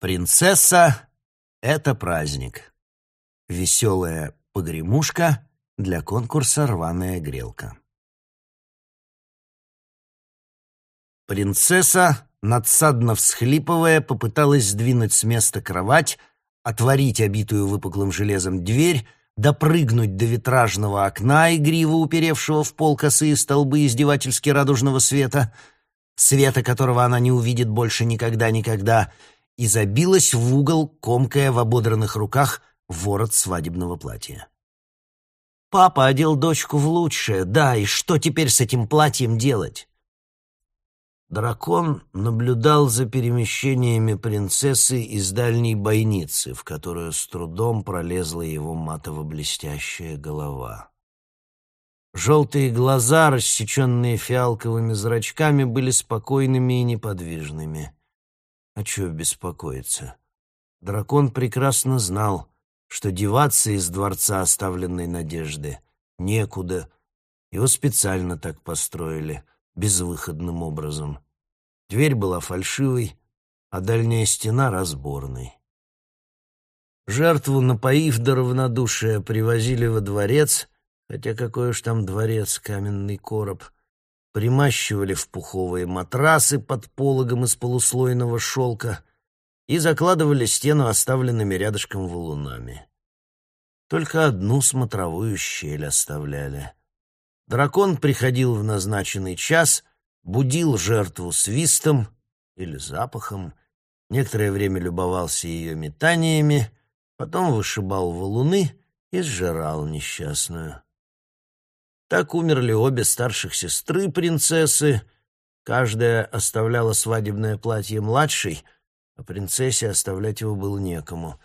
Принцесса — это праздник. Веселая погремушка для конкурса «Рваная грелка». Принцесса, надсадно всхлипывая, попыталась сдвинуть с места кровать, отворить обитую выпуклым железом дверь, допрыгнуть до витражного окна, игриво уперевшего в пол косые столбы издевательски радужного света, света которого она не увидит больше никогда-никогда, и забилась в угол, комкая в ободранных руках ворот свадебного платья. Папа одел дочку в лучшее, да, и что теперь с этим платьем делать? Дракон наблюдал за перемещениями принцессы из дальней бойницы, в которую с трудом пролезла его матово-блестящая голова. Желтые глаза, рассеченные фиалковыми зрачками, были спокойными и неподвижными. А чего беспокоиться? Дракон прекрасно знал, что деваться из дворца оставленной надежды некуда. Его специально так построили, безвыходным образом. Дверь была фальшивой, а дальняя стена — разборной. Жертву, напоив до равнодушия, привозили во дворец, хотя какой уж там дворец, каменный короб — примащивали в пуховые матрасы под пологом из полуслойного шелка и закладывали стену оставленными рядышком валунами. Только одну смотровую щель оставляли. Дракон приходил в назначенный час, будил жертву свистом или запахом, некоторое время любовался ее метаниями, потом вышибал валуны и сжирал несчастную. Так умерли обе старших сестры принцессы. Каждая оставляла свадебное платье младшей, а принцессе оставлять его было некому.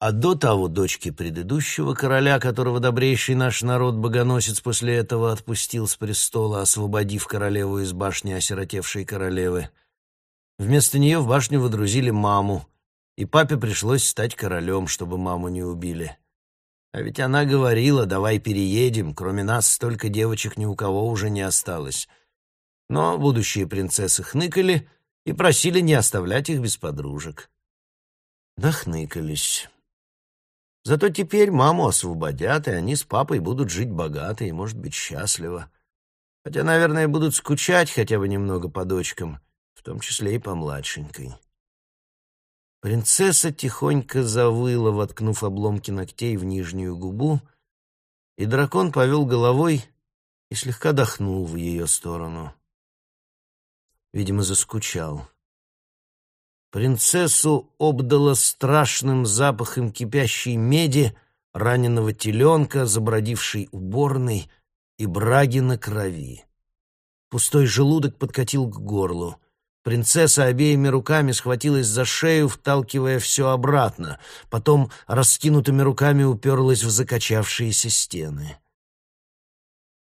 А до того дочки предыдущего короля, которого добрейший наш народ-богоносец после этого отпустил с престола, освободив королеву из башни осиротевшей королевы. Вместо нее в башню водрузили маму, и папе пришлось стать королем, чтобы маму не убили. А ведь она говорила, давай переедем, кроме нас столько девочек ни у кого уже не осталось. Но будущие принцессы хныкали и просили не оставлять их без подружек. Нахныкались. Зато теперь маму освободят, и они с папой будут жить богато и, может быть, счастливо. Хотя, наверное, будут скучать хотя бы немного по дочкам, в том числе и по младшенькой. Принцесса тихонько завыла, воткнув обломки ногтей в нижнюю губу, и дракон повел головой и слегка дохнул в ее сторону. Видимо, заскучал. Принцессу обдало страшным запахом кипящей меди, раненого теленка, забродившей уборной и браги на крови. Пустой желудок подкатил к горлу. Принцесса обеими руками схватилась за шею, вталкивая все обратно, потом раскинутыми руками уперлась в закачавшиеся стены.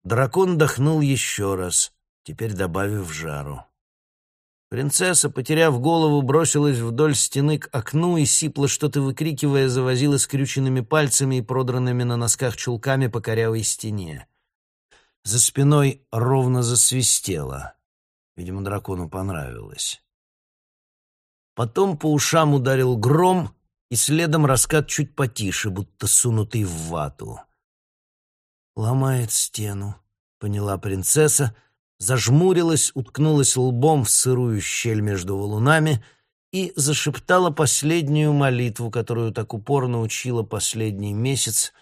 Дракон дохнул еще раз, теперь добавив жару. Принцесса, потеряв голову, бросилась вдоль стены к окну и, сипло что-то выкрикивая, завозила скрюченными пальцами и продранными на носках чулками по корявой стене. За спиной ровно засвистело. Видимо, дракону понравилось. Потом по ушам ударил гром, и следом раскат чуть потише, будто сунутый в вату. «Ломает стену», — поняла принцесса, зажмурилась, уткнулась лбом в сырую щель между валунами и зашептала последнюю молитву, которую так упорно учила последний месяц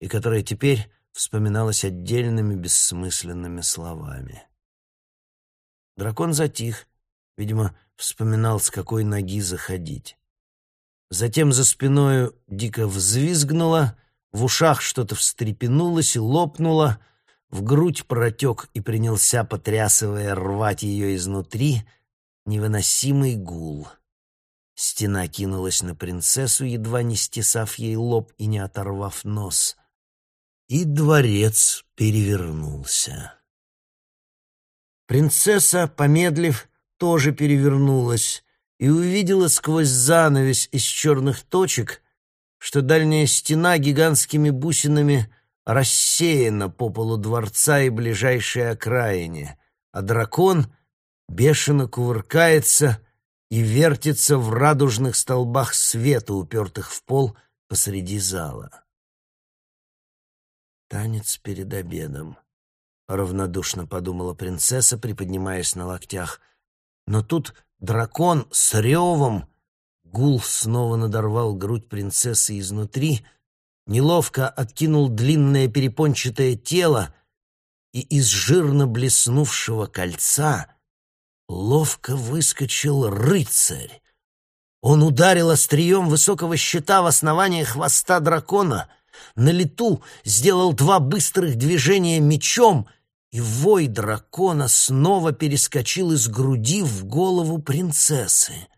и которая теперь вспоминалась отдельными бессмысленными словами. Дракон затих, видимо, вспоминал, с какой ноги заходить. Затем за спиною дико взвизгнуло, в ушах что-то встрепенулось и лопнуло, в грудь протек и принялся, потрясывая, рвать ее изнутри, невыносимый гул. Стена кинулась на принцессу, едва не стесав ей лоб и не оторвав нос. И дворец перевернулся. Принцесса, помедлив, тоже перевернулась и увидела сквозь занавес из черных точек, что дальняя стена гигантскими бусинами рассеяна по полу дворца и ближайшей окраине, а дракон бешено кувыркается и вертится в радужных столбах света, упертых в пол посреди зала. Танец перед обедом. Равнодушно подумала принцесса, приподнимаясь на локтях. Но тут дракон с ревом, гул снова надорвал грудь принцессы изнутри, неловко откинул длинное перепончатое тело, и из жирно блеснувшего кольца ловко выскочил рыцарь. Он ударил острием высокого щита в основание хвоста дракона — на лету сделал два быстрых движения мечом, и вой дракона снова перескочил из груди в голову принцессы.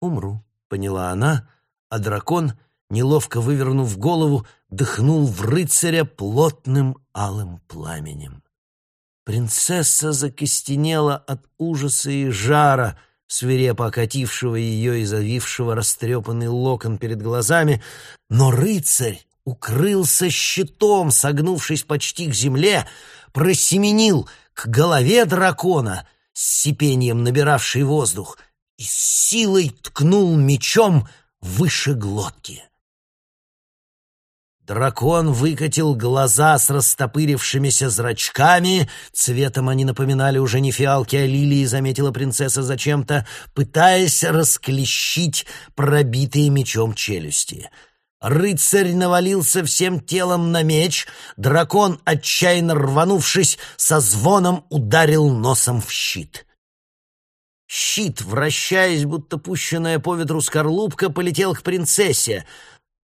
«Умру», — поняла она, а дракон, неловко вывернув голову, дыхнул в рыцаря плотным алым пламенем. Принцесса закостенела от ужаса и жара, свирепо окатившего ее и завившего растрепанный локон перед глазами, но рыцарь укрылся щитом, согнувшись почти к земле, просеменил к голове дракона, с сипением набиравший воздух, и с силой ткнул мечом выше глотки. Дракон выкатил глаза с растопырившимися зрачками, цветом они напоминали уже не фиалки, а лилии, заметила принцесса зачем-то, пытаясь расклещить пробитые мечом челюсти — Рыцарь навалился всем телом на меч, дракон, отчаянно рванувшись, со звоном ударил носом в щит. Щит, вращаясь, будто пущенная по ветру скорлупка, полетел к принцессе,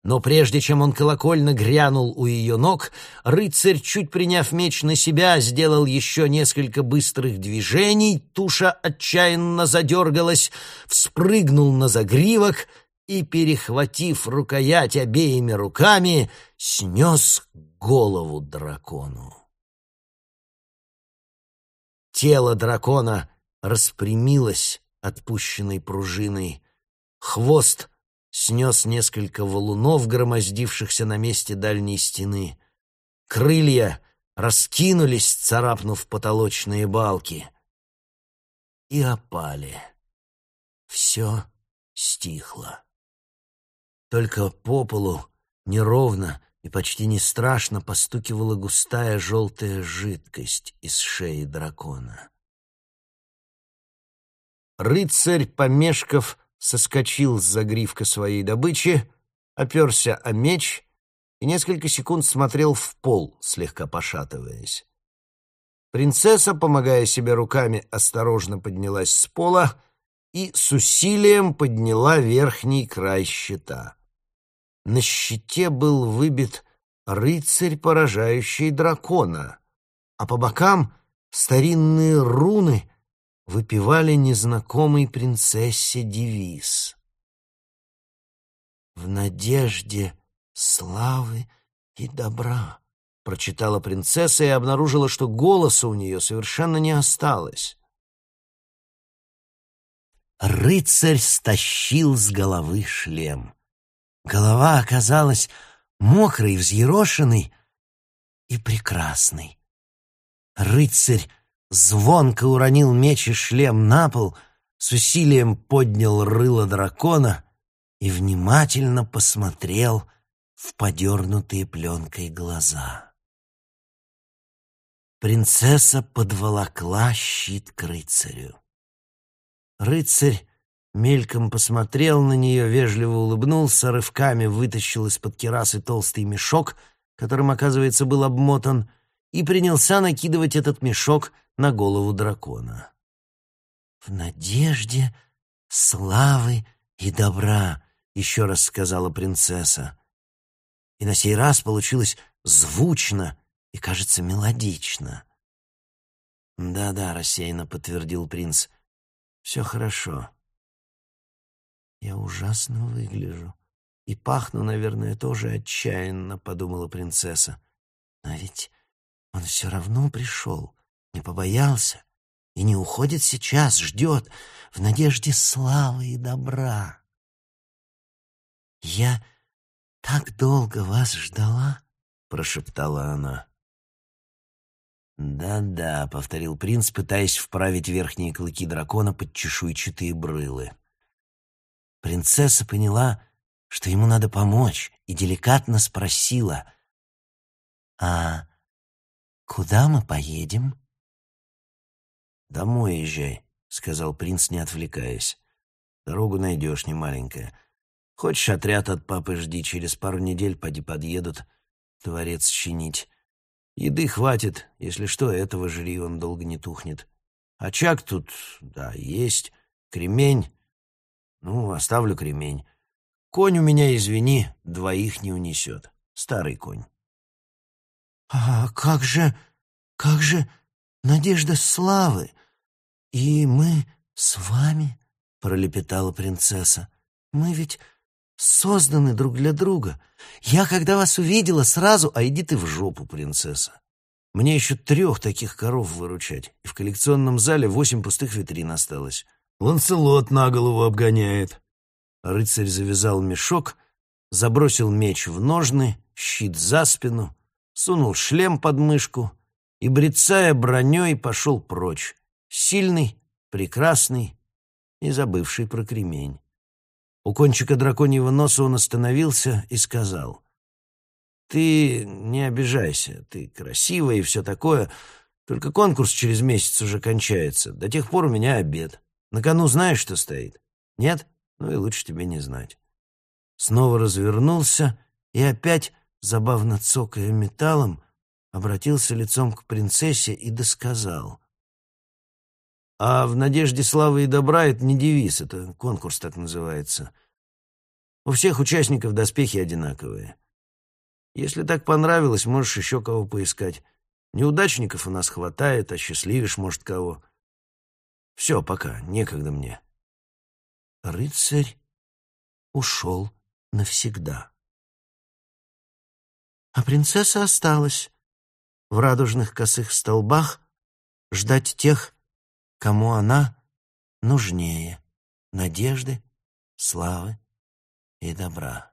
но прежде чем он колокольно грянул у ее ног, рыцарь, чуть приняв меч на себя, сделал еще несколько быстрых движений, туша отчаянно задергалась, вспрыгнул на загривок — и, перехватив рукоять обеими руками, снес голову дракону. Тело дракона распрямилось отпущенной пружиной. Хвост снес несколько валунов, громоздившихся на месте дальней стены. Крылья раскинулись, царапнув потолочные балки, и опали. Все стихло. Только по полу неровно и почти не страшно постукивала густая желтая жидкость из шеи дракона. Рыцарь, помешков, соскочил с загривка своей добычи, оперся о меч и несколько секунд смотрел в пол, слегка пошатываясь. Принцесса, помогая себе руками, осторожно поднялась с пола и с усилием подняла верхний край щита. На щите был выбит рыцарь, поражающий дракона, а по бокам старинные руны выпивали незнакомой принцессе девиз. «В надежде славы и добра», — прочитала принцесса и обнаружила, что голоса у нее совершенно не осталось. Рыцарь стащил с головы шлем. Голова оказалась мокрой, взъерошенной и прекрасной. Рыцарь звонко уронил меч и шлем на пол, с усилием поднял рыло дракона и внимательно посмотрел в подернутые пленкой глаза. Принцесса подволокла щит к рыцарю. Рыцарь Мельком посмотрел на нее, вежливо улыбнулся, рывками вытащил из-под керасы толстый мешок, которым, оказывается, был обмотан, и принялся накидывать этот мешок на голову дракона. «В надежде славы и добра», — еще раз сказала принцесса. И на сей раз получилось звучно и, кажется, мелодично. «Да-да», — рассеянно подтвердил принц, — «все хорошо». «Я ужасно выгляжу. И пахну, наверное, тоже отчаянно», — подумала принцесса. «Но ведь он все равно пришел, не побоялся и не уходит сейчас, ждет, в надежде славы и добра». «Я так долго вас ждала», — прошептала она. «Да-да», — повторил принц, пытаясь вправить верхние клыки дракона под чешуйчатые брылы. Принцесса поняла, что ему надо помочь, и деликатно спросила, «А куда мы поедем?» «Домой езжай», — сказал принц, не отвлекаясь. «Дорогу найдешь, не маленькая. Хочешь, отряд от папы жди, через пару недель поди подъедут, дворец чинить. Еды хватит, если что, этого жри, он долго не тухнет. Очаг тут, да, есть, кремень. Ну, оставлю кремень. Конь у меня, извини, двоих не унесет. Старый конь. «А как же, как же надежда славы? И мы с вами?» — пролепетала принцесса. «Мы ведь созданы друг для друга. Я, когда вас увидела, сразу... А иди ты в жопу, принцесса. Мне еще трех таких коров выручать, и в коллекционном зале восемь пустых витрин осталось. Ланселот на голову обгоняет». Рыцарь завязал мешок, забросил меч в ножны, щит за спину, сунул шлем под мышку и, брецая броней, пошел прочь. Сильный, прекрасный и забывший про кремень. У кончика драконьего носа он остановился и сказал, «Ты не обижайся, ты красивая и все такое, только конкурс через месяц уже кончается. До тех пор у меня обед. На кону знаешь, что стоит? Нет? Ну и лучше тебе не знать». Снова развернулся и опять, забавно цокая металлом, обратился лицом к принцессе и досказал. А в «Надежде славы и добра» это не девиз, это конкурс так называется. У всех участников доспехи одинаковые. Если так понравилось, можешь еще кого поискать. Неудачников у нас хватает, а счастливишь, может, кого. Все, пока, некогда мне. Рыцарь ушел навсегда. А принцесса осталась в радужных косых столбах ждать тех, кому она нужнее надежды, славы и добра.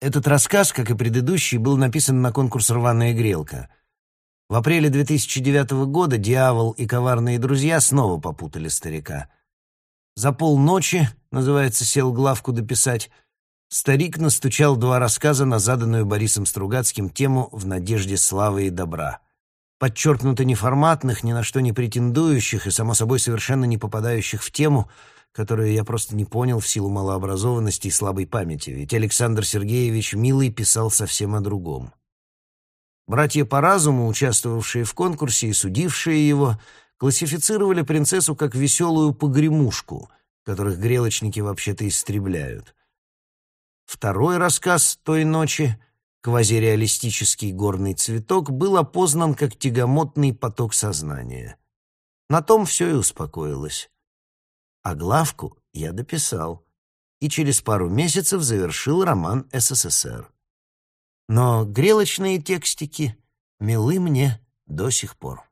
Этот рассказ, как и предыдущий, был написан на конкурс «Рваная грелка». В апреле 2009 года дьявол и коварные друзья снова попутали старика. За полночи, называется, сел главку дописать, старик настучал два рассказа на заданную Борисом Стругацким тему «В надежде славы и добра» подчеркнуто неформатных, ни на что не претендующих и, само собой, совершенно не попадающих в тему, которую я просто не понял в силу малообразованности и слабой памяти, ведь Александр Сергеевич Милый писал совсем о другом. Братья по разуму, участвовавшие в конкурсе и судившие его, классифицировали принцессу как веселую погремушку, которых грелочники вообще-то истребляют. Второй рассказ той ночи квазиреалистический горный цветок был опознан как тягомотный поток сознания. На том все и успокоилось. А главку я дописал и через пару месяцев завершил роман «СССР». Но грелочные текстики милы мне до сих пор.